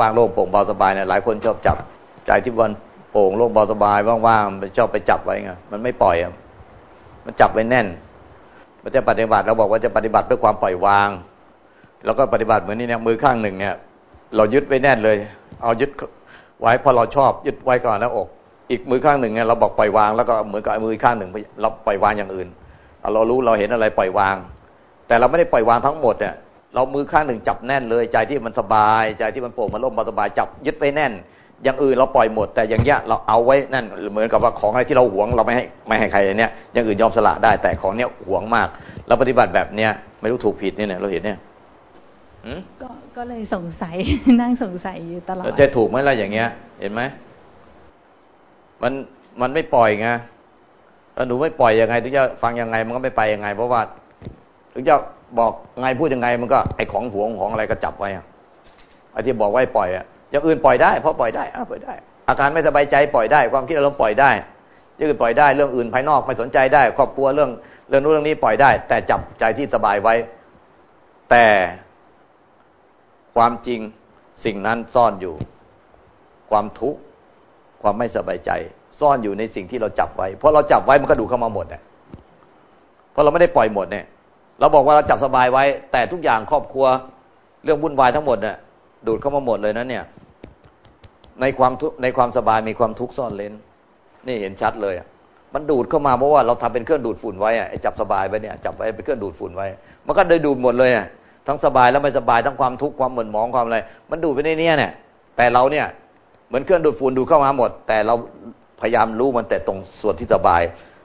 ว่างโล่งโปร่งเบาสบายเนี่ยหลายคนชอบจับใจที่วันโปร่งโล่งเบาสบายว่างๆมันชอบไปจับไว้ไงมันไม่ปล่อยอะมันจับไว้แน่น มันจะปฏิบัติเราบอกว่าจะปฏิบัติด้วยความปล่อยวาง แล้วก็ปฏิบัติเหมือนนี่เนี่ยมือข้างหนึ่งเนี่ย เรายึดไว้แน่นเลย เอายึดไว้พอเราชอบยึดไว้ก่อนแล้วอก อีกมือข้างหนึ่งเนี่ยเราบอกปล่อยวางแล้วก็เหมือนกับมือข้างหนึ่งเราปล่อยวางอย่างอื่นเรารู้เราเห็นอะไรปล่อยวาง แต่เราไม่ได้ปล่อยวางทั้งหมดเนี่ย เรามือข้างหนึ่งจับแน่นเลย ใจที่มันสบาย ใจที่มันโปร่งมันร่มมันสบายจับยึดไว้แน่น อย่างอื่นเราปล่อยหมด แต่อย่างเงี้ยเราเอาไว้นั่นเหมือนกับว่าของอะไรที่เราหวงเราไม่ให้ไม่ให้ใครเนี่ยอย่างอื่นยอมสละได้แต่ของเนี้ยหวงมากเราปฏิบัติแบบเนี้ยไม่รู้ถูกผิดเนี่ยเราเห็นเนี่ยก็ก็เลยสงสัยนั่งสงสัยอยู่ตลอดจะถูกไหมล่ะอย่างเงี้ย เห็นไหมมันมันไม่ปล่อยไงแล้วหนูไม่ปล่อยยังไงถึงจะฟังยังไงมันก็ไม่ไปยังไง เพราะว่าถึงจะ บอกไงพูดยังไงมันก็ไอของหวงของอะไรก็จับไว้อะไอที่บอกไว้ปล่อยอะอย่างอื่นปล่อยได้เพราะปล่อยได้อะปล่อยได้ อาการไม่สบายใจปล่อยได้ ความคิดอารมณ์ปล่อยได้ยังอื่นปล่อยได้เรื่องอื่นภายนอกไม่สนใจได้ ครอบครัวเรื่องเรื่องนู้นเรื่องนี้ปล่อยได้ แต่จับใจที่สบายไว้ แต่ความจริงสิ่งนั้นซ่อนอยู่ ความทุกข์ความไม่สบายใจ ซ่อนอยู่ในสิ่งที่เราจับไว้เพราะเราจับไว้มันก็ดูเข้ามาหมดเนี่ยเพราะเราไม่ได้ปล่อยหมดเนี่ย เราบอกว่าเราจับสบายไว้ แต่ทุกอย่างครอบครัวเรื่องวุ่นวายทั้งหมดเนี่ยดูดเข้ามาหมดเลยนะเนี่ย ในความในความสบายมีความทุกข์ซ่อนเลนนี่เห็นชัดเลยมันดูดเข้ามาเพราะว่าเราทำเป็นเครื่องดูดฝุ่นไว้อะไอ้จับสบายไว้เนี่ยจับไว้เป็นเครื่องดูดฝุ่นไว้ มันก็ได้ดูดหมดเลยทั้งสบายแล้วไม่สบายทั้งความทุกข์ความเหมือนหมองความอะไร มันดูดไปในนี้เนี่ย แต่เราเนี่ยเหมือนเครื่องดูดฝุ่นดูดเข้ามาหมด แต่เราพยายามรู้มันแต่ตรงส่วนที่สบาย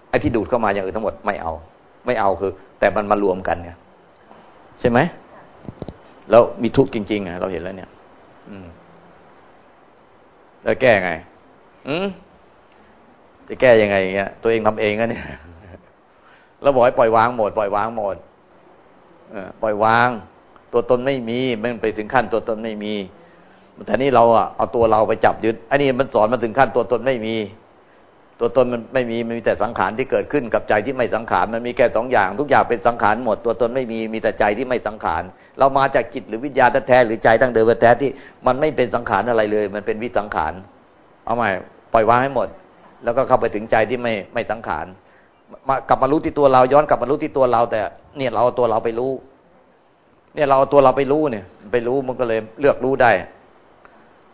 ไอ้ที่ดูดเข้ามาอย่างอื่นทั้งหมดไม่เอา ไม่เอาคือ แต่มันมารวมกันเนี่ยใช่ไหมแล้วมีทุกข์จริงๆอะเราเห็นแล้วเนี่ย อืม แล้วแก้ไง อืมจะแก้ยังไงเงี้ย ตัวเองทำเองอะเนี่ยเราบอกให้ปล่อยวางหมดปล่อยวางหมดปล่อยวาง ตัวตนไม่มีมันไปถึงขั้นตัวตนไม่มีแต่นี่เราอะเอาตัวเราไปจับยึดอันนี้มันสอนมาถึงขั้นตัวตนไม่มี ตัวตนมันไม่มีมันมีแต่สังขารที่เกิดขึ้นกับใจที่ไม่สังขารมันมีแค่สองอย่าง ทุกอย่างเป็นสังขารหมด ตัวตนไม่มีมีแต่ใจที่ไม่สังขารเรามาจากจิตหรือวิญญาณแท้หรือใจตั้งเดิมแท้ที่มันไม่เป็นสังขารอะไรเลย มันเป็นวิสังขารเอาใหม่ปล่อยวางให้หมด แล้วก็เข้าไปถึงใจที่ไม่ไม่สังขารมากลับมารู้ที่ตัวเราย้อนกลับมารู้ที่ตัวเรา แต่เนี่ยเราเอาตัวเราไปรู้ เนี่ยเราเอาตัวเราไปรู้เนี่ย ไปรู้มันก็เลยเลือกรู้ได้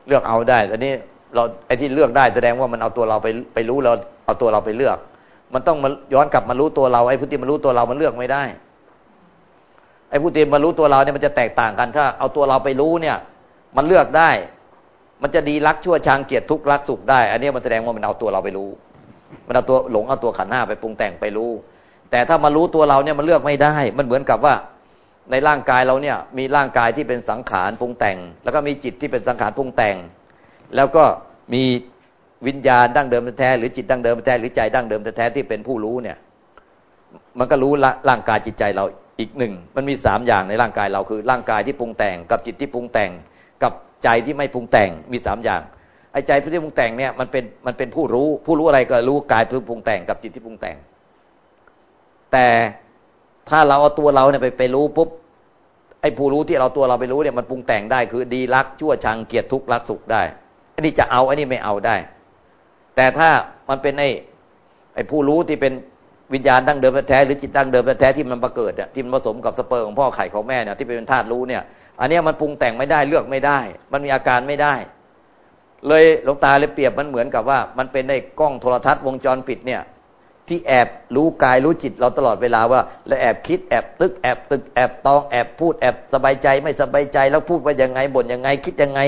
เลือกเอาได้แต่นี้ เราไอ้ที่เลือกได้แสดงว่ามันเอาตัวเราไปไปรู้เราเอาตัวเราไปเลือก มันต้องมาย้อนกลับมารู้ตัวเราไอ้ผู้ที่มารู้ตัวเรามันเลือกไม่ได้ไอ้ผู้ที่มารู้ตัวเราเนี่ยมันจะแตกต่างกัน ถ้าเอาตัวเราไปรู้เนี่ย มันเลือกได้ มันจะดีรักชั่วชังเกียรติทุกข์รักสุขได้ อันนี้มันแสดงว่ามันเอาตัวเราไปรู้ มันเอาตัวหลงเอาตัวขันห้าไปปรุงแต่งไปรู้ แต่ถ้ามารู้ตัวเราเนี่ยมันเลือกไม่ได้ มันเหมือนกับว่าในร่างกายเราเนี่ยมีร่างกายที่เป็นสังขารปรุงแต่ง แล้วก็มีจิตที่เป็นสังขารปรุงแต่ง แล้วก็มีวิญญาณดั้งเดิมแท้หรือจิตดั้งเดิมแท้หรือใจดั้งเดิมแท้ที่เป็นผู้รู้เนี่ย มันก็รู้ร่างกายจิตใจเราอีกหนึ่ง มันมีสามอย่างในร่างกายเราคือ ร่างกายที่ปรุงแต่ง กับจิตที่ปรุงแต่ง กับใจที่ไม่ปรุงแต่งมีสามอย่างไอ้ใจที่ปรุงแต่งเนี่ยมันเป็นมันเป็นผู้รู้ ผู้รู้อะไรก็รู้กายที่ปรุงแต่งกับจิตที่ปรุงแต่ง แต่ถ้าเราเอาตัวเราเนี่ยไปไปรู้ปุ๊บไอ้ผู้รู้ที่เราตัวเราไปรู้เนี่ยมันปรุงแต่งได้คือดีรักชั่วชังเกียรติทุกข์รักสุขได้ อันนี้จะเอาอันนี้ไม่เอาได้ แต่ถ้ามันเป็นไอ้ไอ้ผู้รู้ที่เป็นวิญญาณดั้งเดิมแท้หรือจิตดั้งเดิมแท้ที่มันประเกิดเนี่ยที่มันผสมกับสเปิร์มของพ่อไข่ของแม่เนี่ยที่เป็นธาตุรู้เนี่ย อันนี้มันปรุงแต่งไม่ได้เลือกไม่ได้ มันมีอาการไม่ได้ เลยหลวงตาเลยเปรียบมันเหมือนกับว่า มันเป็นในกล้องโทรทัศน์วงจรปิดเนี่ยที่แอบรู้กายรู้จิตเราตลอดเวลาว่าแล้วแอบคิดแอบตึกแอบตึกแอบตองแอบพูดแอบสบายใจไม่สบายใจแล้วพูดว่ายังไงบ่นยังไง คิดยังไง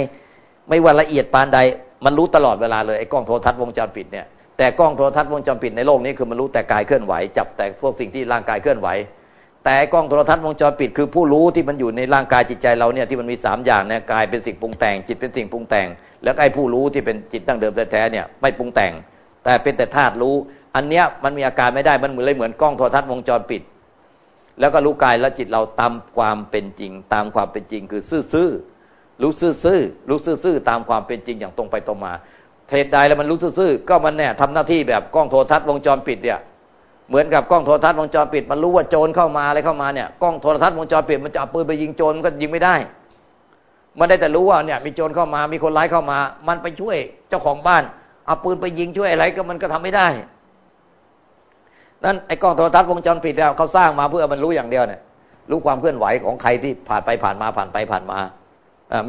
ไม่ว่าละเอียดปานใด มันรู้ตลอดเวลาเลยไอ้กล้องโทรทัศน์วงจรปิดเนี่ยแต่กล้องโทรทัศน์วงจรปิดในโลกนี้คือมันรู้แต่กายเคลื่อนไหว จับแต่พวกสิ่งที่ร่างกายเคลื่อนไหว แต่กล้องโทรทัศน์วงจรปิด คือผู้รู้ที่มันอยู่ในร่างกายจิตใจเราเนี่ยที่มันมีสามอย่างเนี่ยกายเป็นสิ่งปรุงแต่งจิตเป็นสิ่งปรุงแต่ง แล้วไอ้ผู้รู้ที่เป็นจิตตั้งเดิมแท้ๆเนี่ยไม่ปรุงแต่ง แต่เป็นแต่ธาตุรู้ อันเนี้ยมันมีอาการไม่ได้มันเหมือนเลยเหมือนกล้องโทรทัศน์วงจรปิด แล้วก็รู้กายและจิตเราตามความเป็นจริง ตามความเป็นจริงคือซื่อ รู้ซื่อๆรู้ซื่อๆตามความเป็นจริงอย่างตรงไปตรงมาเทศใดแล้วมันรู้ซื่อๆก็มันเนี่ยทำหน้าที่แบบกล้องโทรทัศน์วงจรปิดเนี่ยเหมือนกับกล้องโทรทัศน์วงจรปิด มันรู้ว่าโจรเข้ามาอะไรเข้ามาเนี่ยกล้องโทรทัศน์วงจรปิดมันจะเอาปืนไปยิงโจรมันก็ยิงไม่ได้ มันได้แต่รู้ว่าเนี่ยมีโจรเข้ามามีคนร้ายเข้ามา มันไปช่วยเจ้าของบ้านเอาปืนไปยิงช่วยอะไรก็มันก็ทำไม่ได้นั่นไอ้กล้องโทรทัศน์วงจรปิดเนี่ยเขาสร้างมาเพื่อมันรู้อย่างเดียวเนี่ยรู้ความเคลื่อนไหวของใครที่ผ่านไปผ่านมาผ่านไปผ่านมาอ่า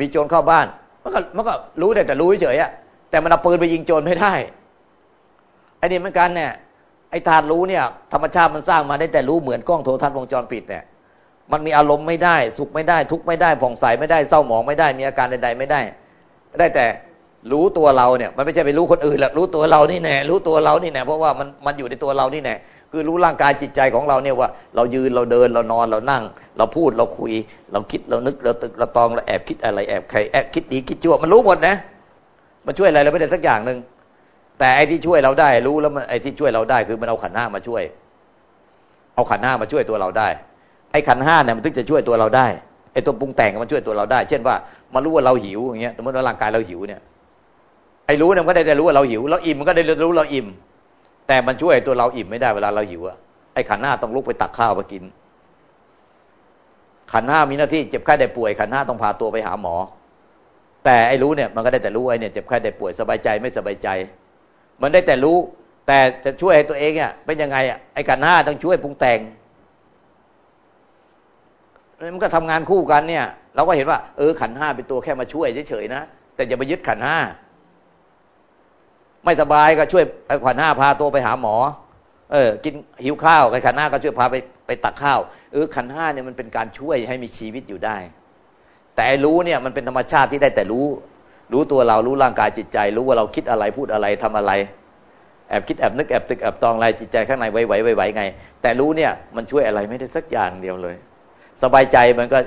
มีโจรเข้าบ้าน มันก็มันก็รู้ได้แต่รู้เฉยอะแต่มันเอาปืนไปยิงโจรไม่ได้ไอ้นี่เหมือนกันเนี่ยไอ้ธาตุรู้เนี่ย ธรรมชาติมันสร้างมาได้แต่รู้เหมือนกล้องโทรทัศน์วงจรปิดเนี่ยมันมีอารมณ์ไม่ได้ สุขไม่ได้ ทุกข์ไม่ได้ผ่องใสไม่ได้เศร้าหมองไม่ได้ มีอาการใดๆไม่ได้ ได้แต่รู้ตัวเราเนี่ย มันไม่ใช่ไปรู้คนอื่นหรอกรู้ตัวเรานี่แน่รู้ตัวเรานี่แน่เพราะว่ามันมันอยู่ในตัวเรานี่แน่ คือรู้ร่างกายจิตใจของเราเนี่ยว่า เรายืนเราเดินเรานอนเรานั่ง เราพูดเราคุย เราคิดเรานึกเราตึกเราตองเราแอบคิดอะไรแอบใครแอบคิดดีคิดชั่วมันรู้หมดนะ มันช่วยอะไรเราไม่ได้สักอย่างหนึ่งแต่ไอ้ที่ช่วยเราได้รู้แล้วมันไอ้ที่ช่วยเราได้คือมันเอาขันห้ามาช่วย เอาขันห้ามาช่วยตัวเราได้ ไอ้ขันห้าเนี่ยมันถึงจะช่วยตัวเราได้ไอ้ตัวปรุงแต่งมันช่วยตัวเราได้ เช่นว่ามารู้ว่าเราหิวอย่างเงี้ยสมมติว่าร่างกายเราหิวเนี่ยไอ้รู้เนี่ยมันก็ได้รู้ว่าเราหิวเราอิ่มมันก็ได้รู้เราอิ่ม แต่มันช่วยตัวเราอิ่มไม่ได้เวลาเราหิวอะไอ้ขันห้าต้องลุกไปตักข้าวมากิน ขันห้ามีหน้าที่เจ็บไข้ได้ป่วยขันห้าต้องพาตัวไปหาหมอ แต่ไอ้รู้เนี่ยมันก็ได้แต่รู้ไอ้เนี่ยเจ็บไข้ได้ป่วยสบายใจไม่สบายใจ มันได้แต่รู้ แต่จะช่วยให้ตัวเองเนี่ยเป็นยังไงอะไอ้ขันห้าต้องช่วยปรุงแต่งมันก็ทำงานคู่กันเนี่ย เราก็เห็นว่าเออขันห้าเป็นตัวแค่มาช่วยเฉยๆนะแต่อย่าไปยึดขันห้า ไม่สบายก็ช่วยไอ้ขันหน้าพาตัวไปหาหมอ เออ กินหิวข้าวไอ้ขันห้าก็ช่วยพาไปไปตักข้าวเออขันห้าเนี่ยมันเป็นการช่วยให้มีชีวิตอยู่ได้ แต่รู้เนี่ยมันเป็นธรรมชาติที่ได้แต่รู้ รู้ตัวเรารู้ร่างกายจิตใจ รู้ว่าเราคิดอะไรพูดอะไรทำอะไร แอบคิดแอบนึกแอบตึกแอบตองอะไรจิตใจข้างในไหวไหวไหวไง แต่รู้เนี่ยมันช่วยอะไรไม่ได้สักอย่างเดียวเลย สบายใจมันก็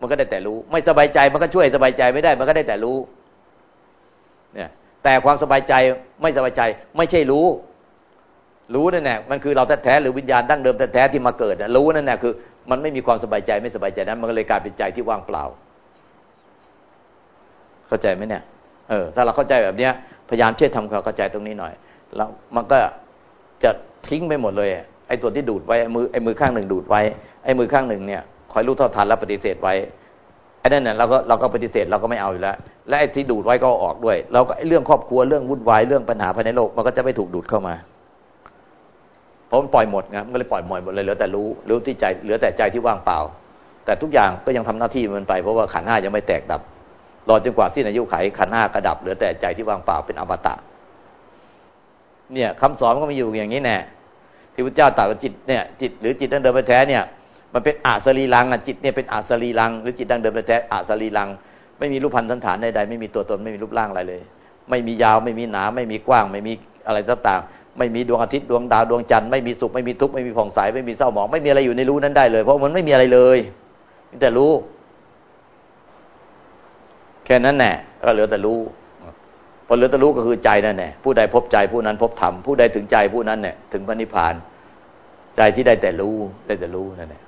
มันก็ได้แต่รู้ ไม่สบายใจมันก็ช่วยสบายใจไม่ได้ มันก็ได้แต่รู้ เนี่ย แต่ความสบายใจไม่สบายใจ ไม่ใช่รู้ รู้นั่นแหละมันคือเราแท้ๆหรือวิญญาณดั้งเดิมแท้ๆที่มาเกิดรู้นั่นแหละคือ มันไม่มีความสบายใจไม่สบายใจนั้น มันก็เลยกลายเป็นใจที่ว่างเปล่า เข้าใจไหมเนี่ยเออถ้าเราเข้าใจแบบเนี้ยพยายามช่วยทำความเข้าใจตรงนี้หน่อย แล้วมันก็จะทิ้งไปหมดเลยไอ้ตัวที่ดูดไว้ไอ้มือไอ้มือข้างหนึ่งดูดไว้ไอ้มือข้างหนึ่งเนี่ยคอยรู้เท่าทันแล้วปฏิเสธไว้ อ้นั่นเนี่ยเราก็เราก็ปฏิเสธเราก็ไม่เอาอยู่แล้วและไอ้ที่ดูดไว้ก็ออกด้วย เราก็เรื่องครอบครัวเรื่องวุ่นวายเรื่องปัญหาภายในโลกมันก็จะไม่ถูกดูดเข้ามาเพราะมันปล่อยหมดไงมันก็เลยปล่อยหมดหมดเลยเหลือแต่รู้รู้ที่ใจเหลือแต่ใจที่ว่างเปล่า แต่ทุกอย่างก็ยังทำหน้าที่มันไป เพราะว่าขันห้ายังไม่แตกดับรอจนกว่าสิ้นอายุไขขันห้ากระดับเหลือแต่ใจที่ว่างเปล่าเป็นอมตะ เนี่ยคำสอนก็มีอยู่อย่างนี้แน่ที่พระเจ้าตรัสว่าจิตเนี่ยจิตหรือจิตดั้งเดิมแท้เนี่ย มันเป็นอาสรีลังอะจิตเนี่ยเป็นอาสรีลัง หรือจิตดั้งเดิมแท้อาสรีลัง ไม่มีรูปพันธสันฐานใดๆไม่มีตัวตนไม่มีรูปร่างอะไรเลย ไม่มียาวไม่มีหนาไม่มีกว้าง ไม่มีอะไรต่างๆไม่มีดวงอาทิตย์ดวงดาวดวงจันทร์ไม่มีสุขไม่มีทุกข์ไม่มีผ่องใสไม่มีเศร้าหมองไม่มีอะไรอยู่ในรู้นั้นได้เลย เพราะมันไม่มีอะไรเลยมีแต่รู้ แค่นั้นแน่ก็เหลือแต่รู้พอเหลือแต่รู้ก็คือใจนั่นแหละผู้ใดพบใจผู้นั้นพบธรรมผู้ใดถึงใจผู้นั้นเนี่ยถึงพระนิพพาน ใจที่ได้แต่รู้ได้แต่รู้นั่นแหละ